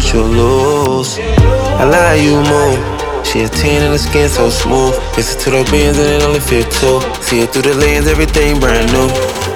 that you lose. I lie, you move. She a 10 and the skin so smooth. Listen to the bands and it only fit two. See it through the lens, everything brand new.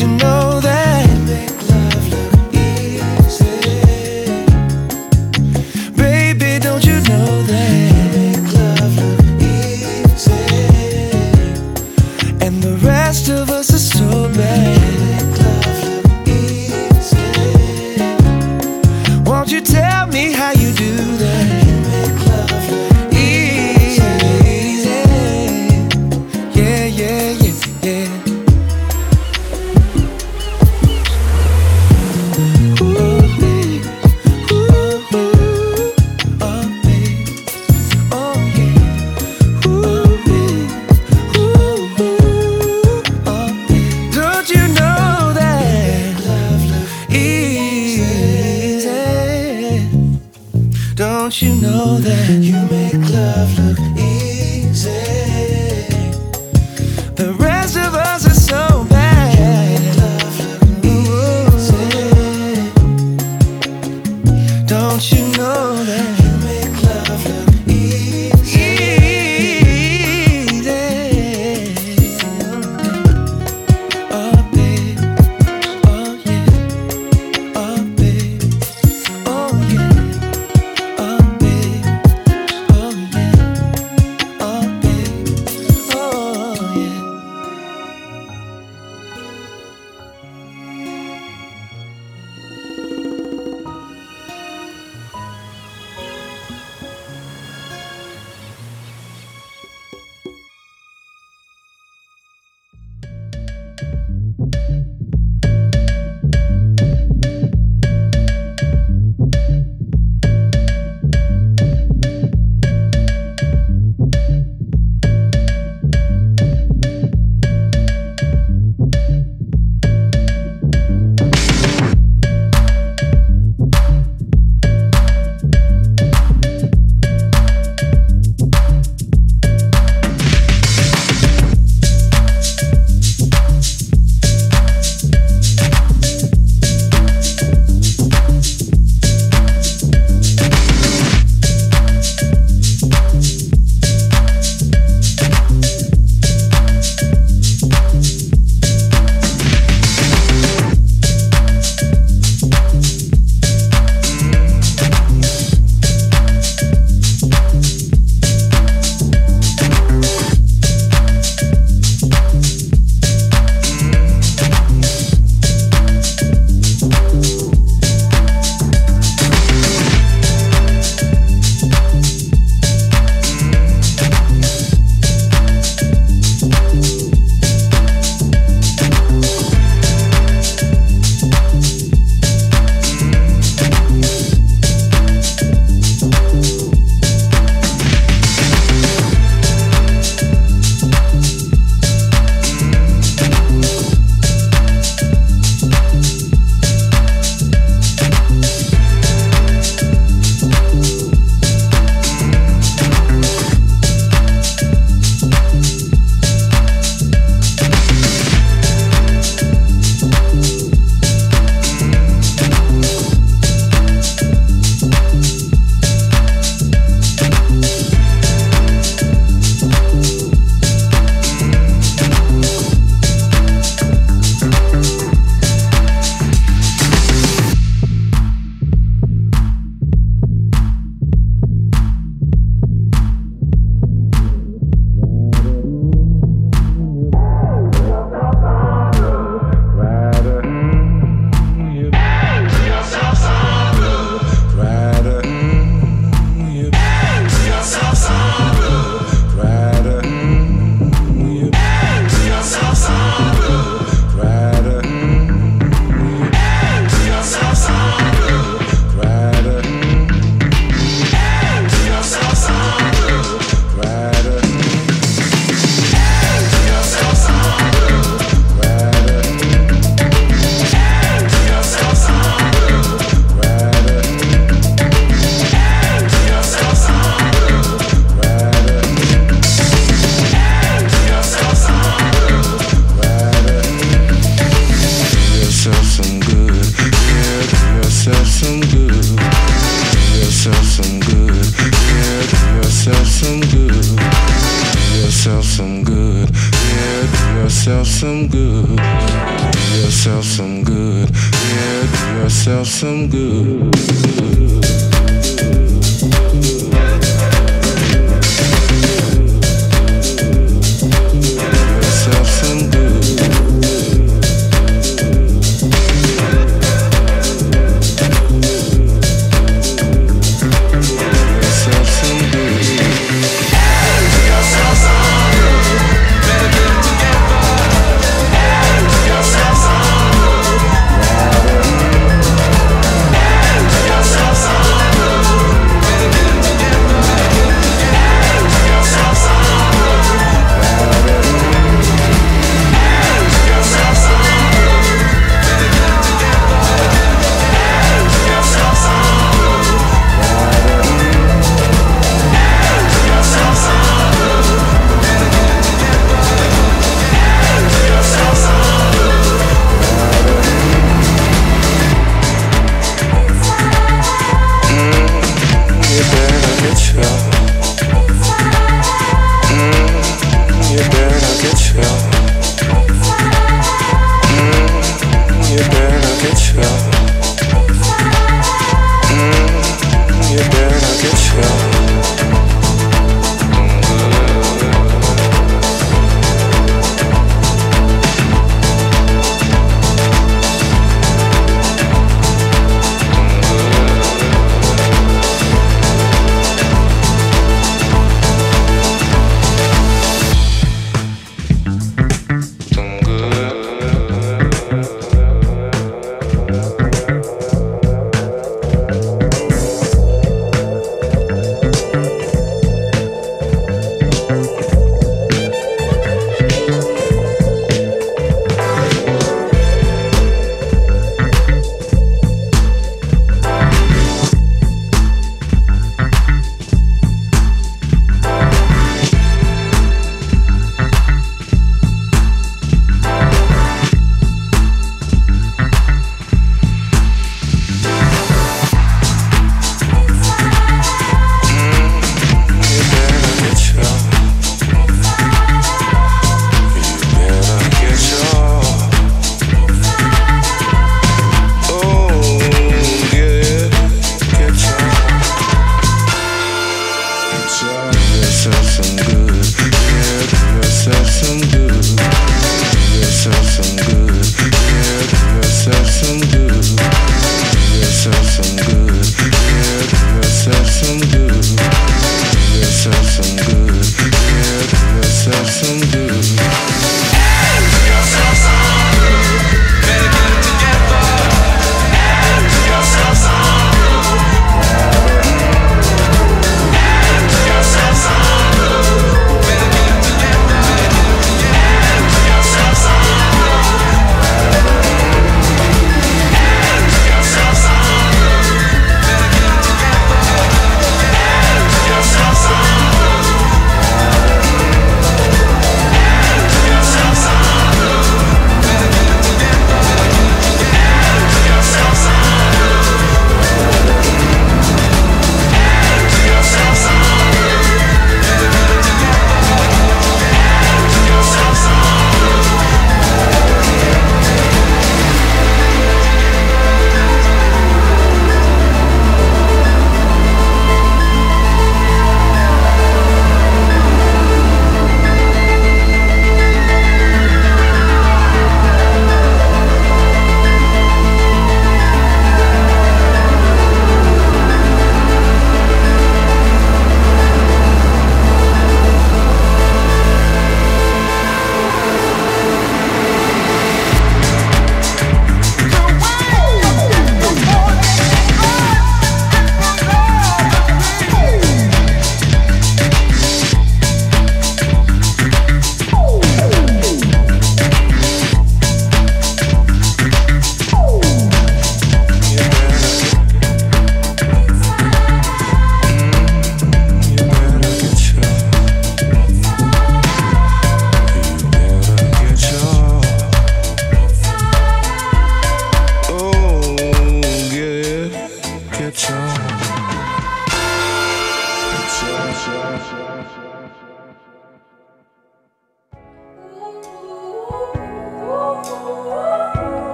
You know that?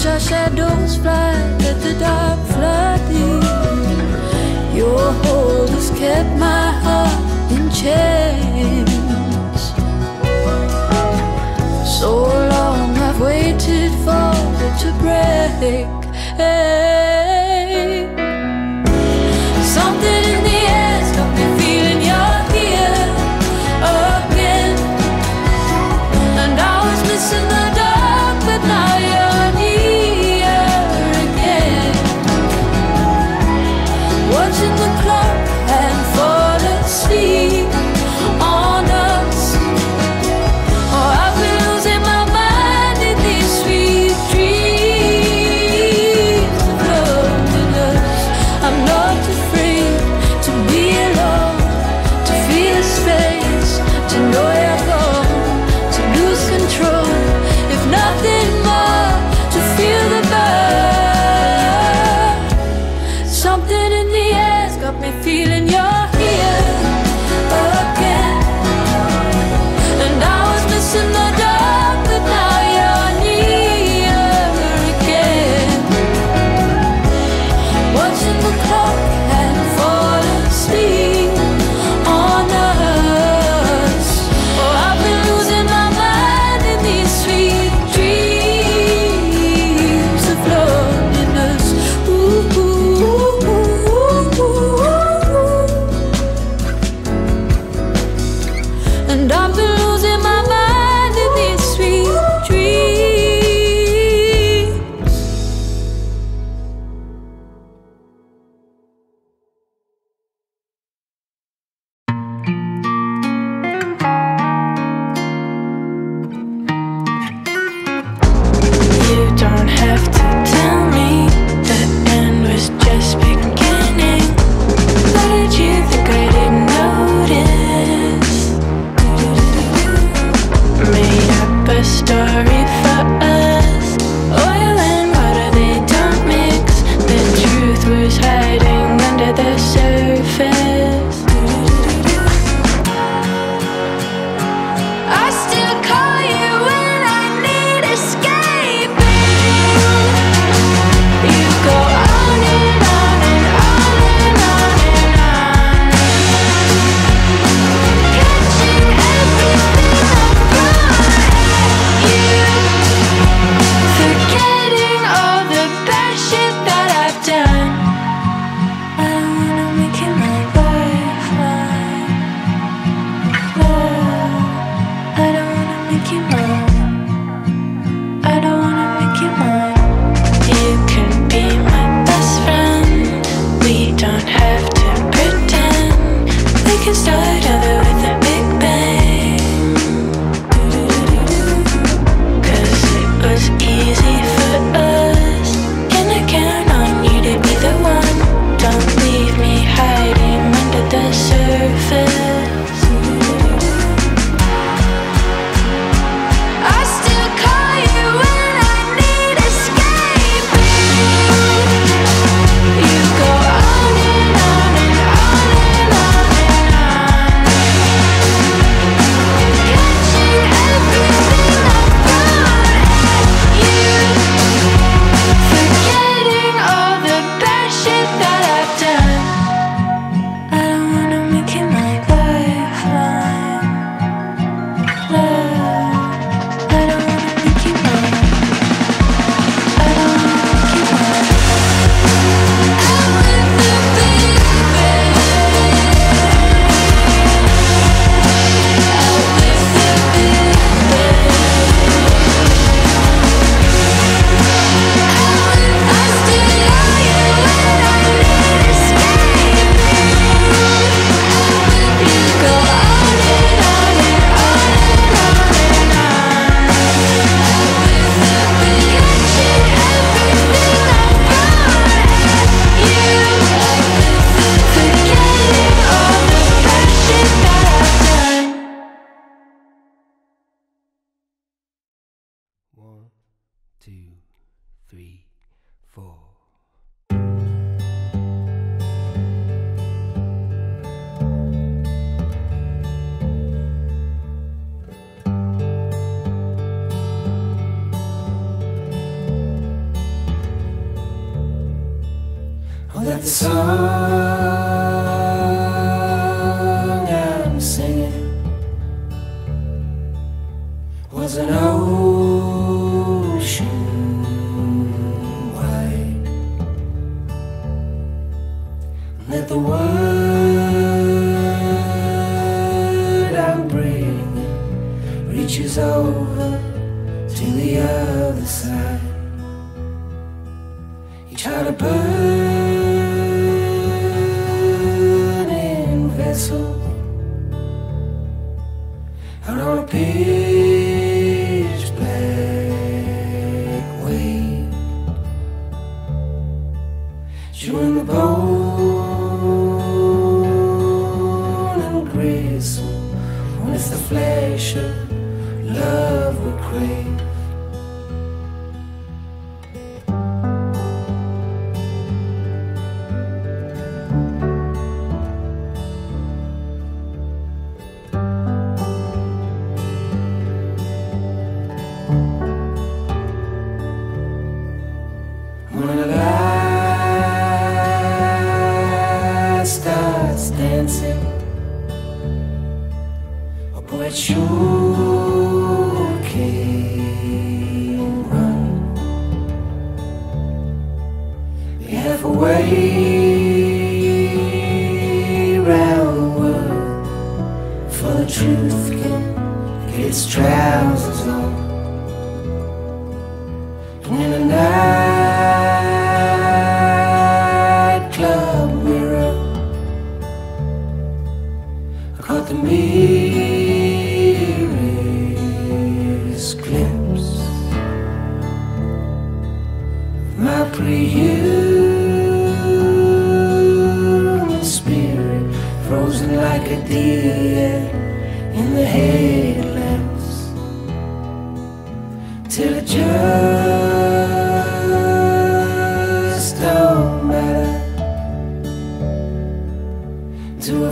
watch our shadows fly, let the dark flood in. Your hold has kept my heart in chains. So long I've waited for it to break.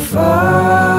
Far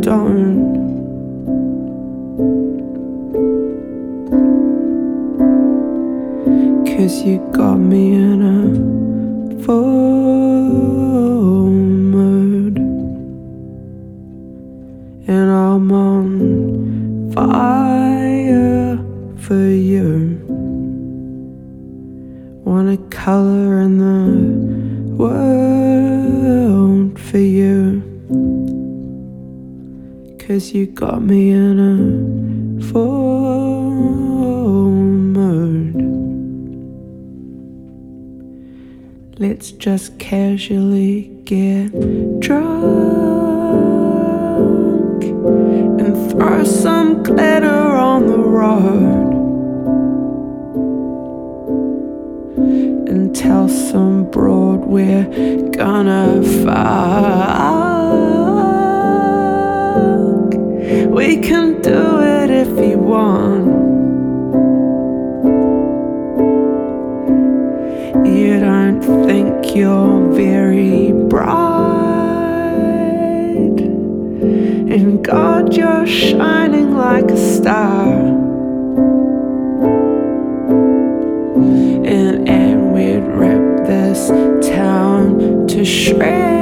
don't. Cause you got me in a full mood And I'm on fire for you. Wanna color in the world for you Cause you got me in a full mood Let's just casually get drunk and throw some glitter on the road and tell some broad we're gonna fuck. We can do it if you want. You don't think you're very bright. And God, you're shining like a star. And, and we'd rip this town to shreds,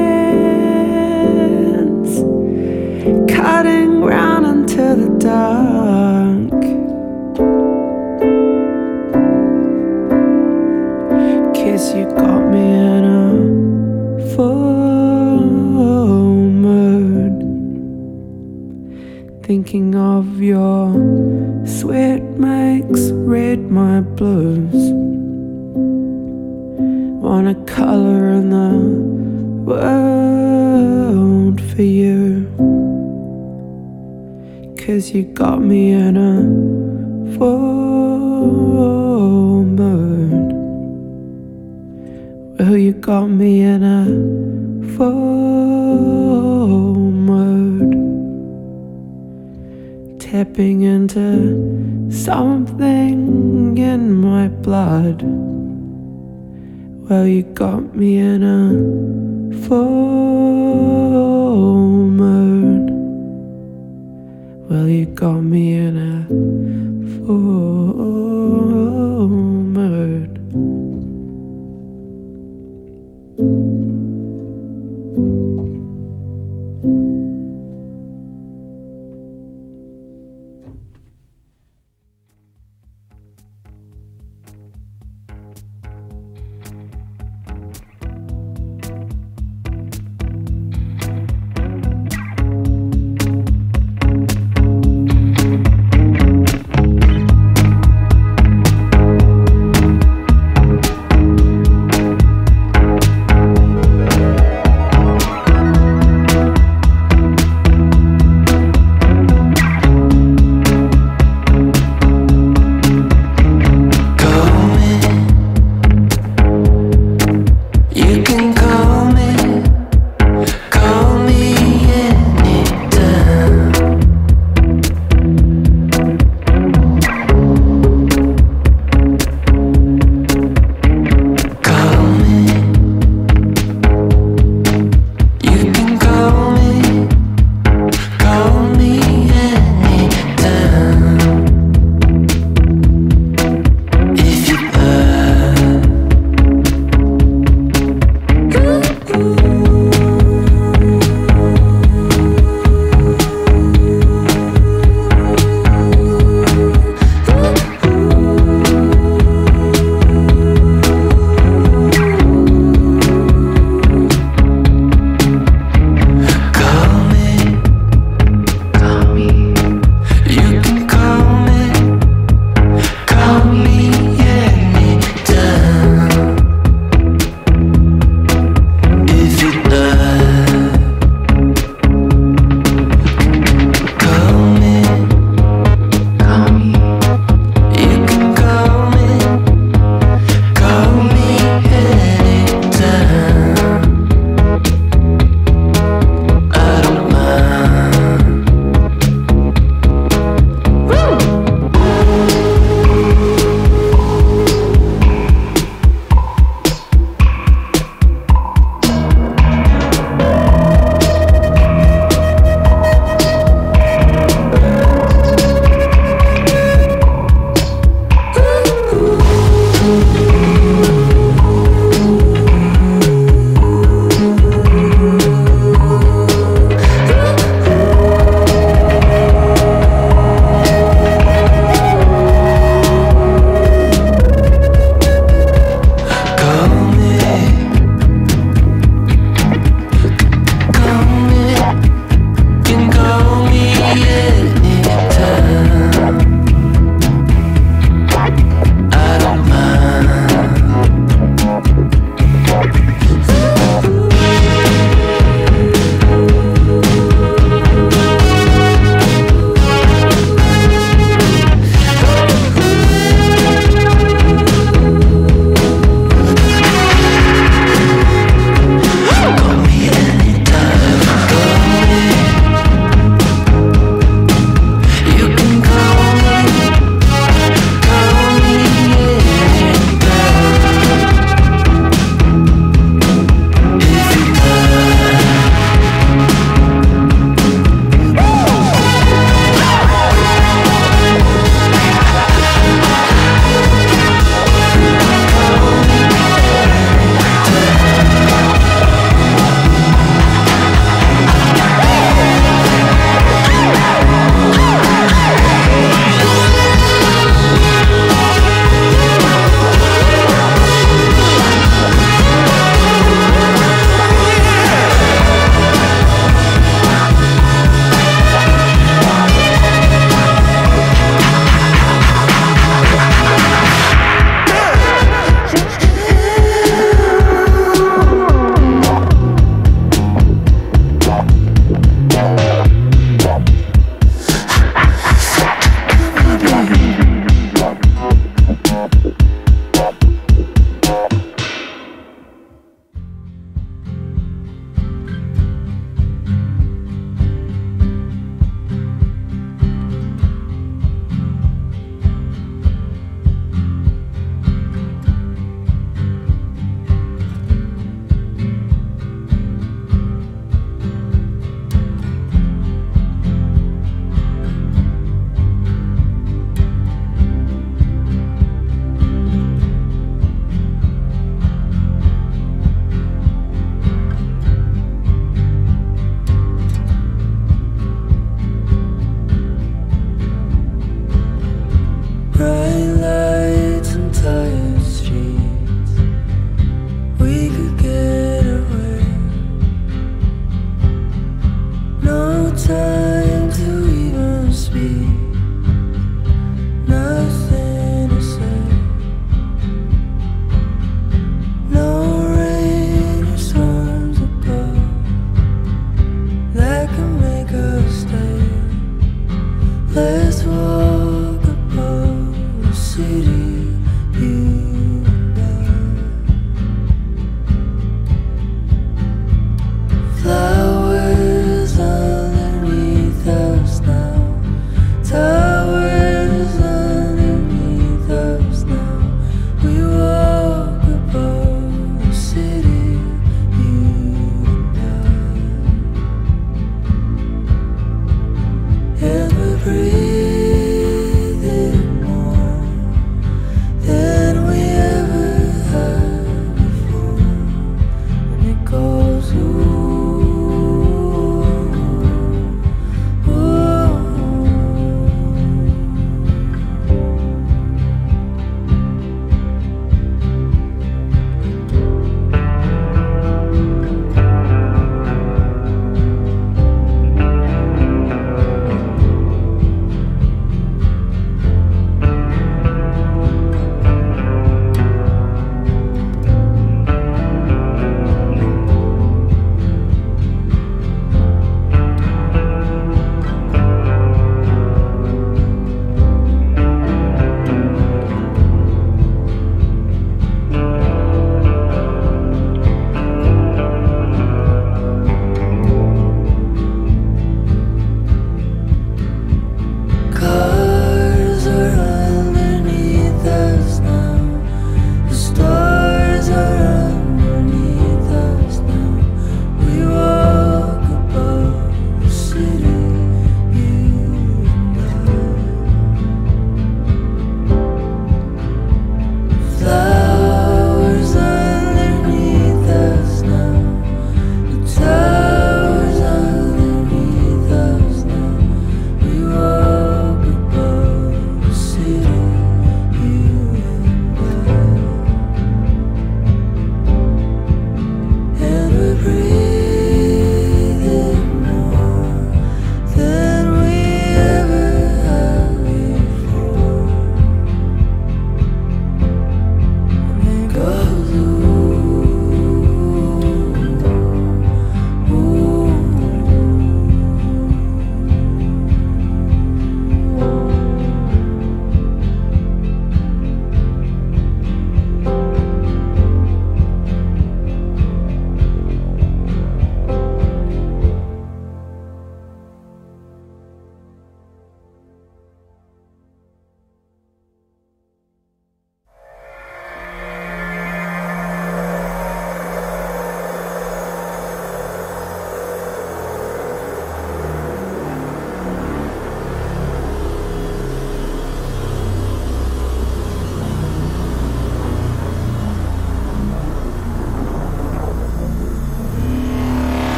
of your sweat makes red my blues. Wanna color in the world for you. Cause you got me in a full mood. Well, you got me in a full Tapping into something in my blood. Well, you got me in a full mood. Well, you got me in a full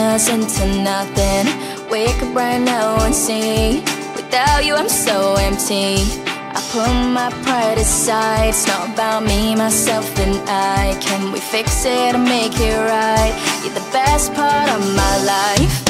us into nothing. Wake up right now and see. Without you I'm so empty. I put my pride aside. It's not about me, myself and I. Can we fix it and make it right? You're the best part of my life.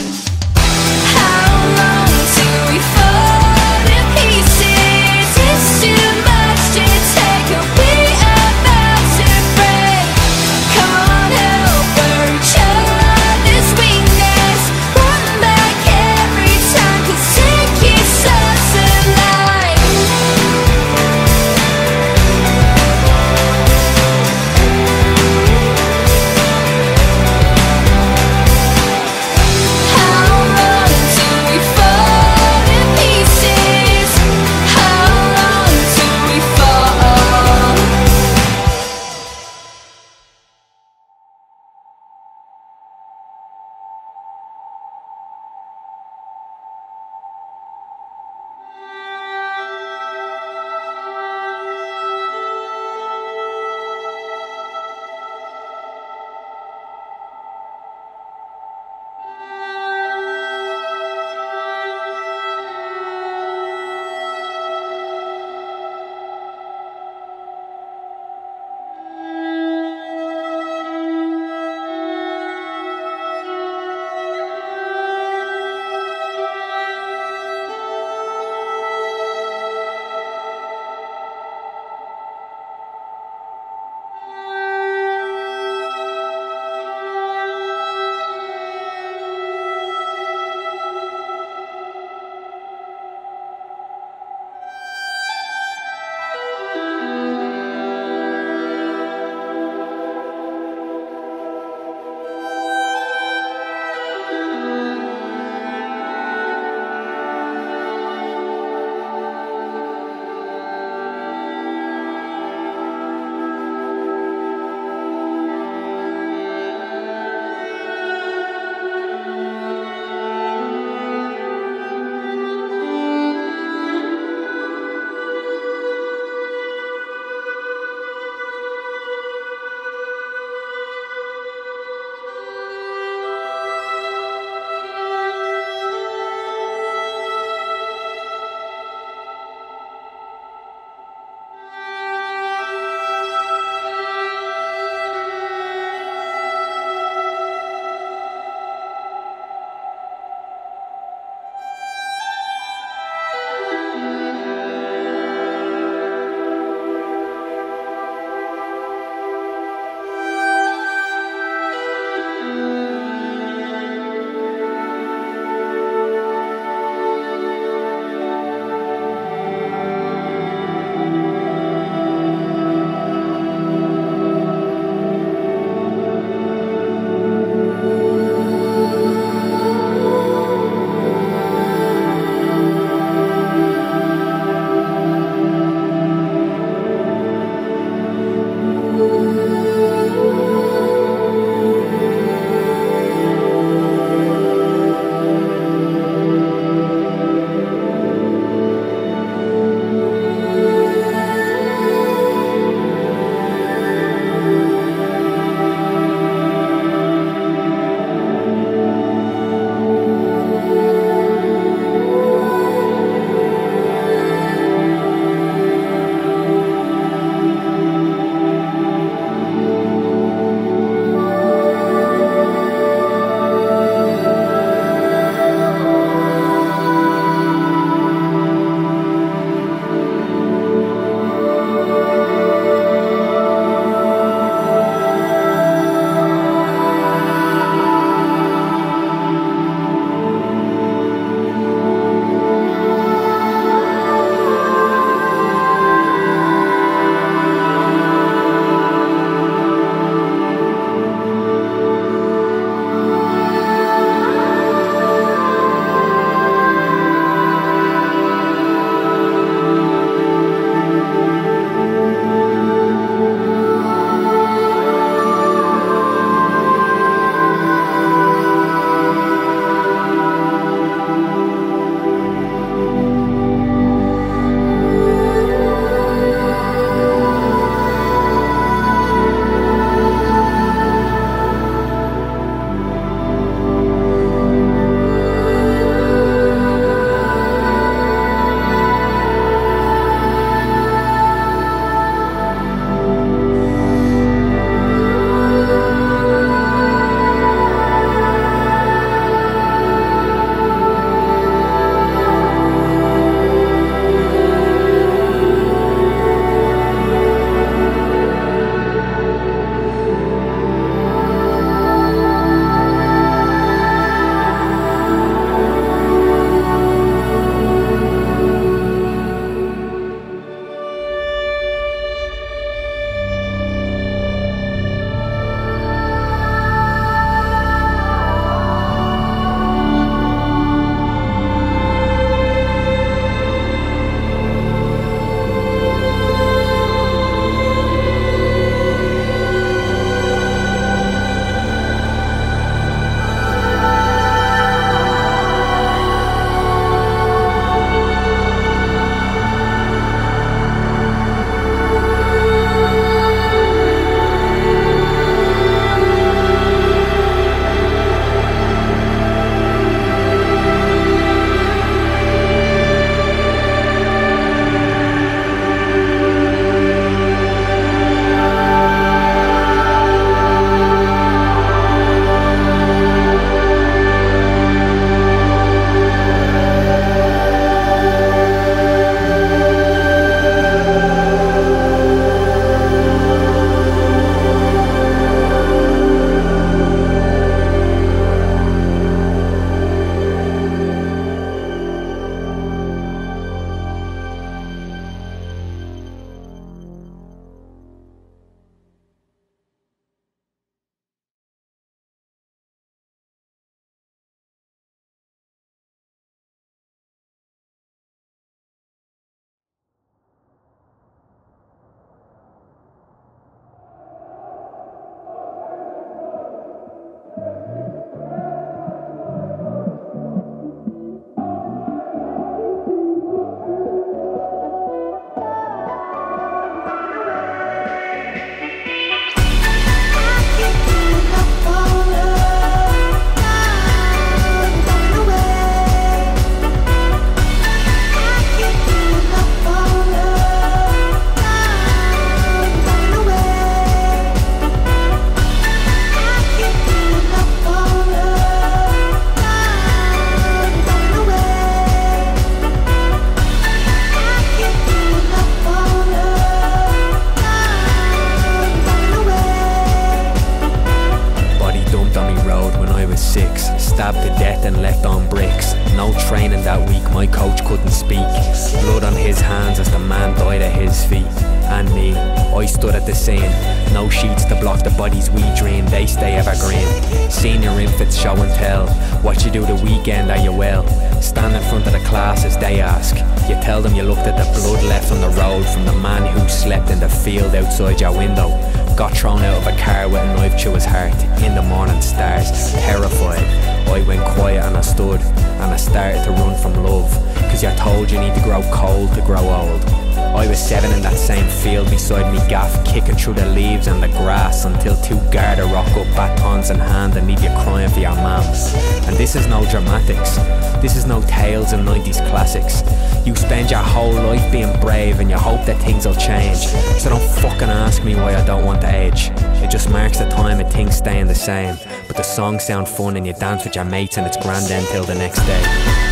Through the leaves and the grass until two Garda rock up batons in hand and leave you crying for your mams. And this is no dramatics, this is no tales and 90s classics. You spend your whole life being brave and you hope that things will change. So don't fucking ask me why I don't want to age. It just marks the time of things staying the same. But the songs sound fun and you dance with your mates and it's grand then till the next day.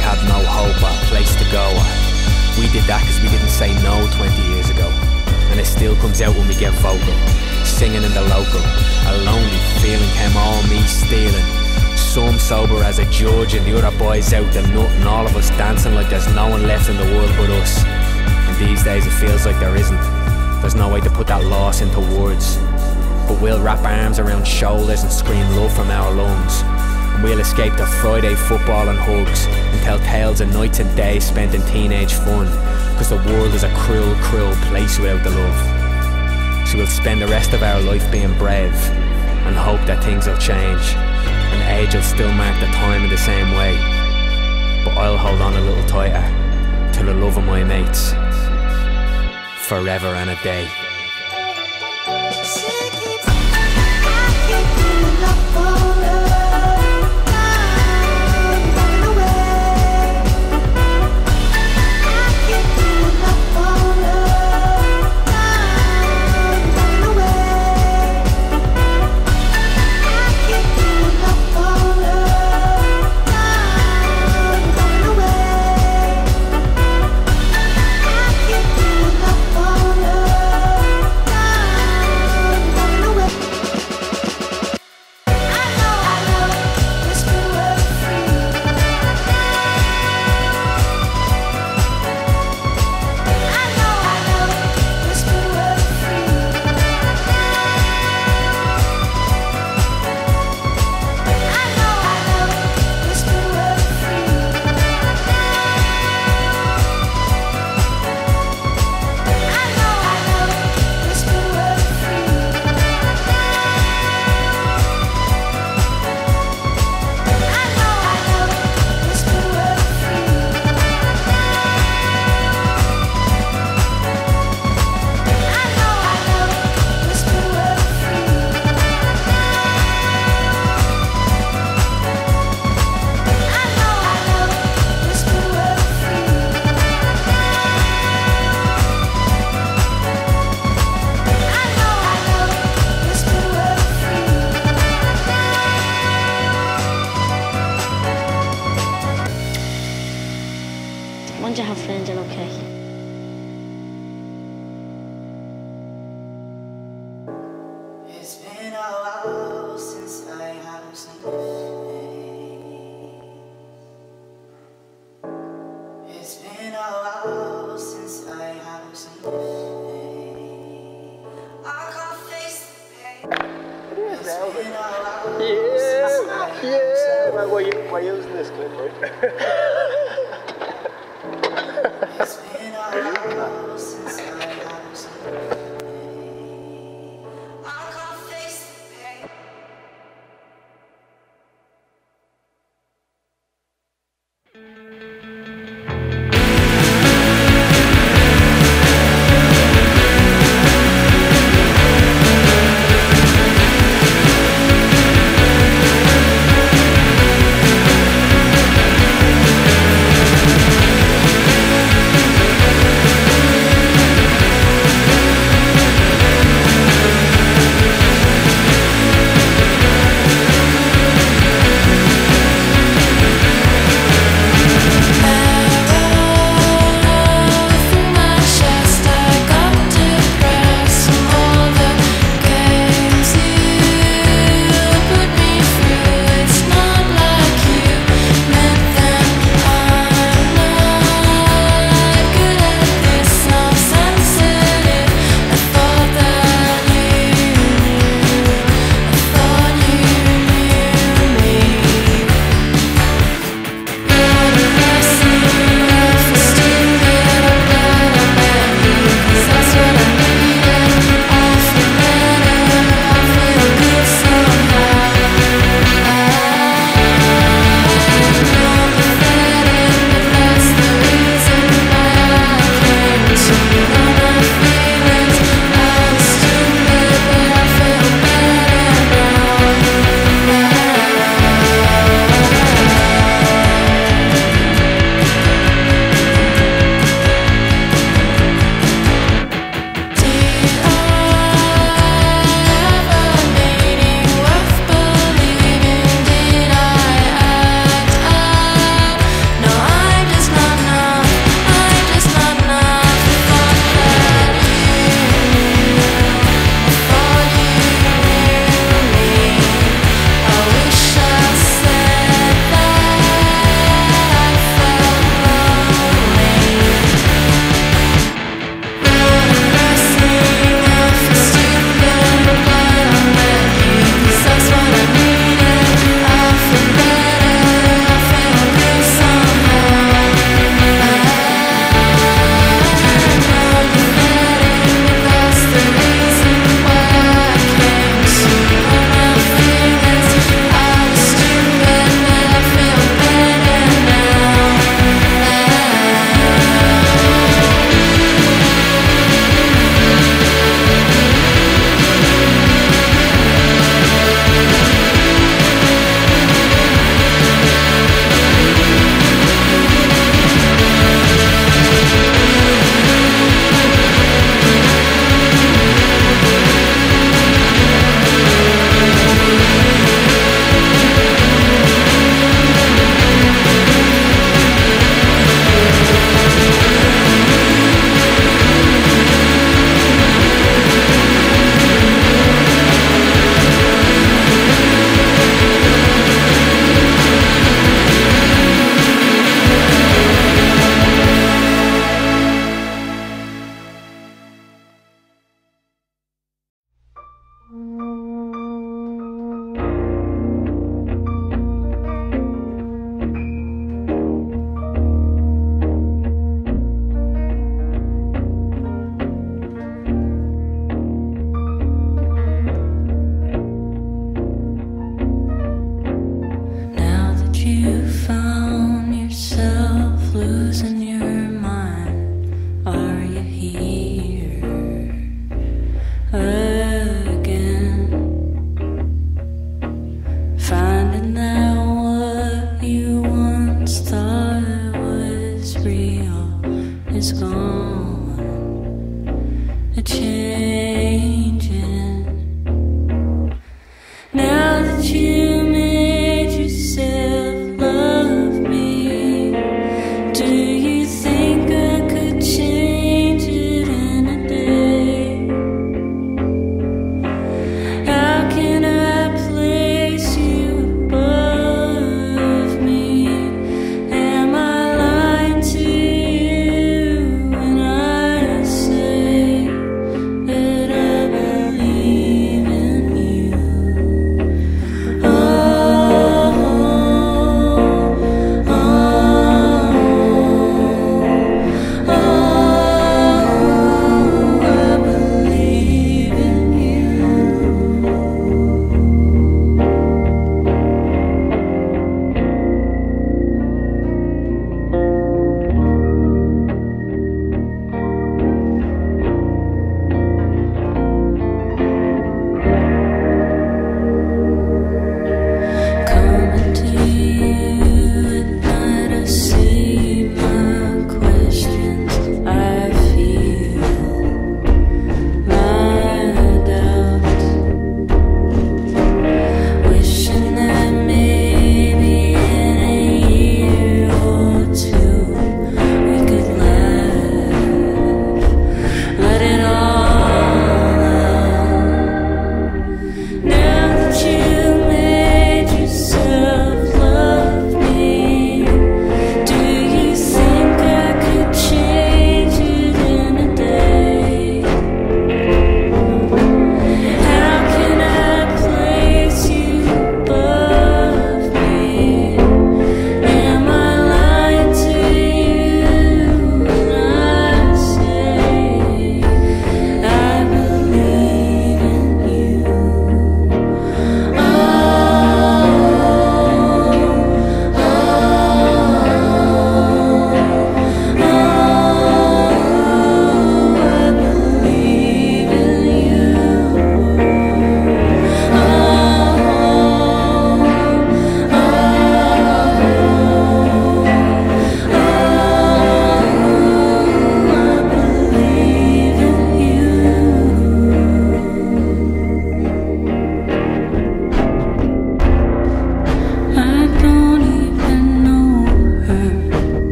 Had no hope or place to go We did that cause we didn't say no 20 years ago And it still comes out when we get vocal Singing in the local A lonely feeling came on me stealing some sober as a judge and the other boys out the nut and all of us dancing like there's no one left in the world but us. And these days it feels like there isn't. There's no way to put that loss into words. But we'll wrap arms around shoulders and scream love from our lungs. And we'll escape to Friday football and hugs and tell tales of nights and days spent in teenage fun. Cause the world is a cruel, cruel place without the love. So we'll spend the rest of our life being brave and hope that things will change. And age will still mark the time in the same way. But I'll hold on a little tighter to the love of my mates forever and a day.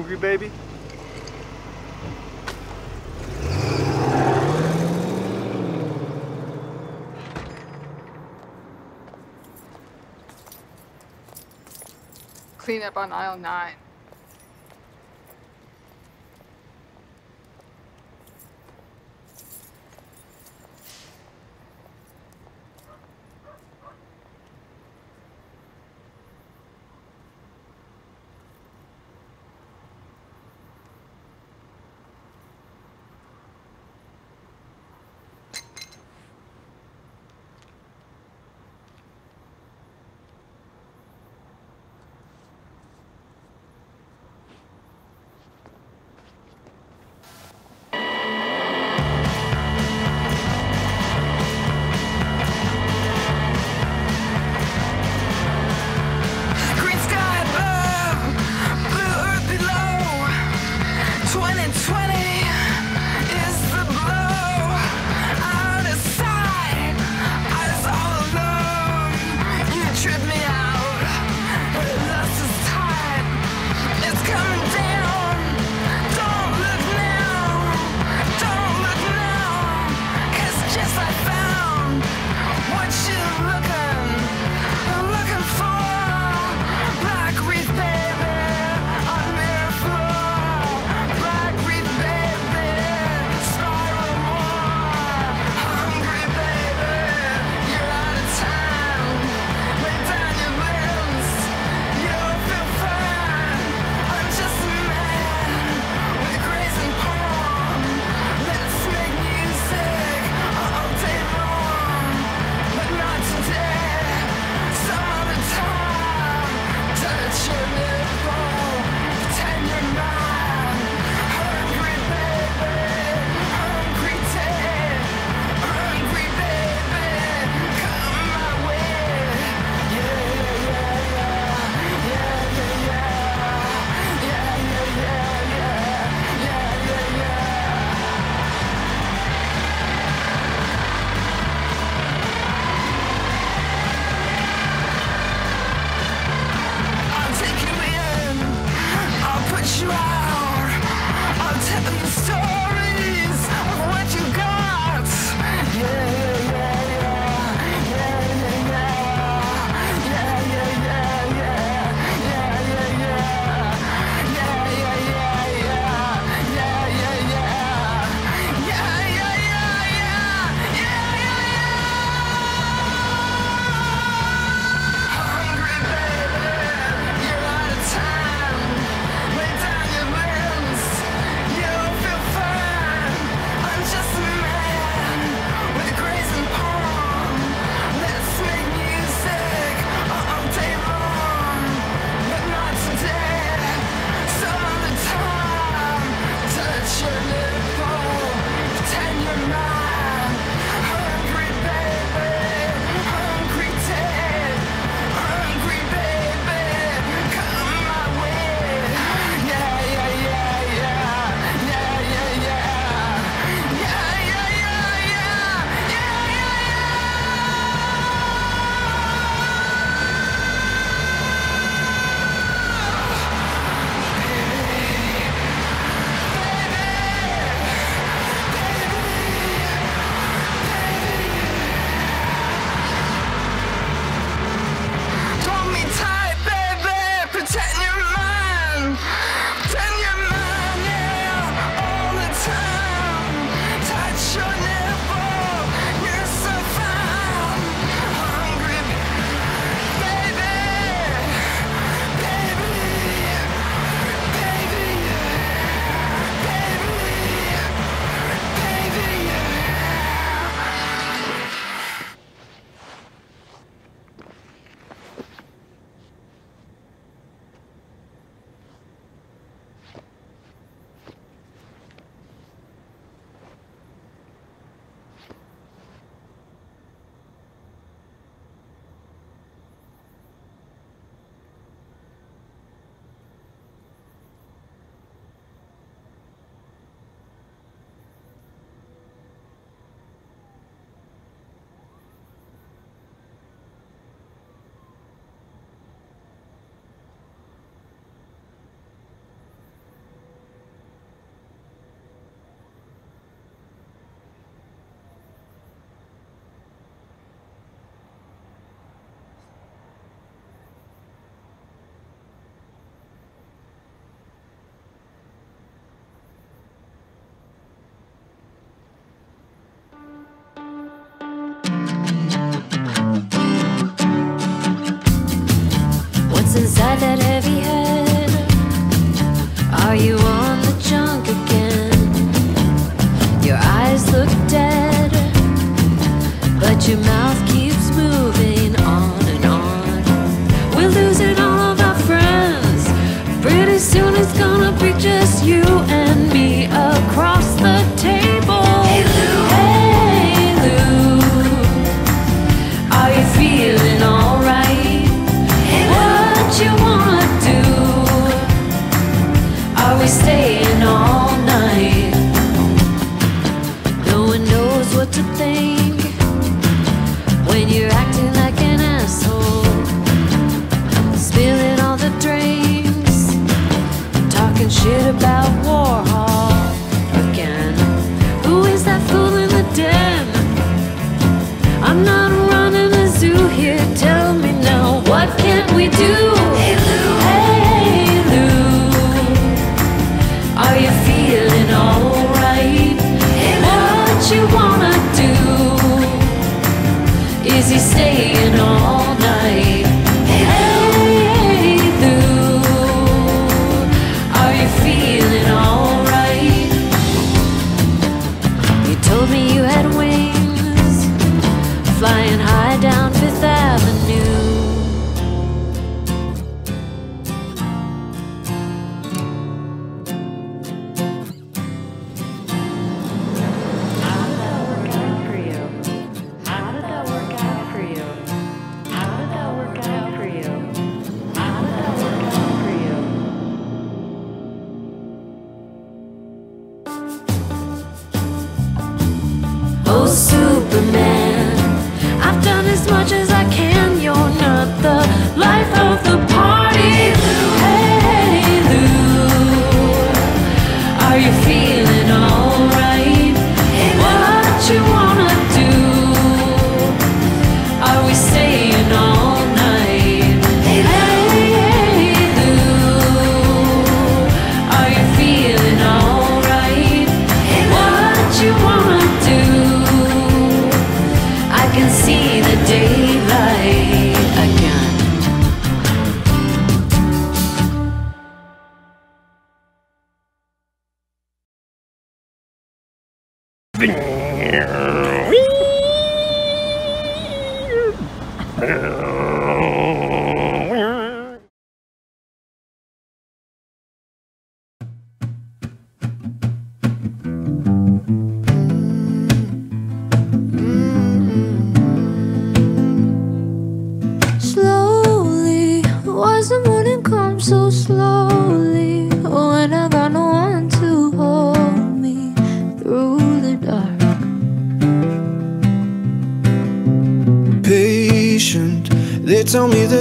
Hungry, baby? Clean up on aisle 9. heavy head? Are you on the junk again? Your eyes look dead, but your mouth.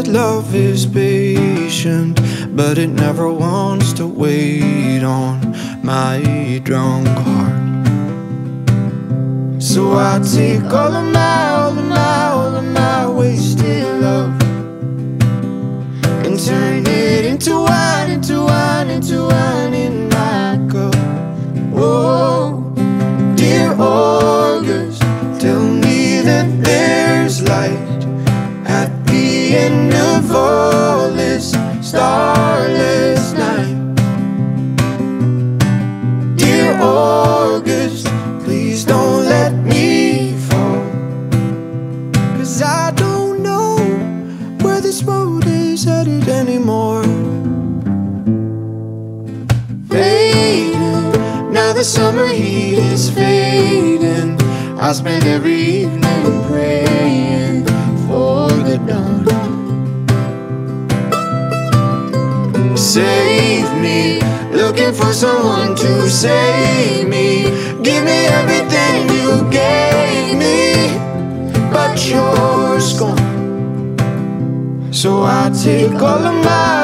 love is patient, but it never wants to wait on my drunk heart. So I take all of my Spend every evening praying for the dawn. Save me, looking for someone to save me. Give me everything you gave me, but yours gone. So I take all of my.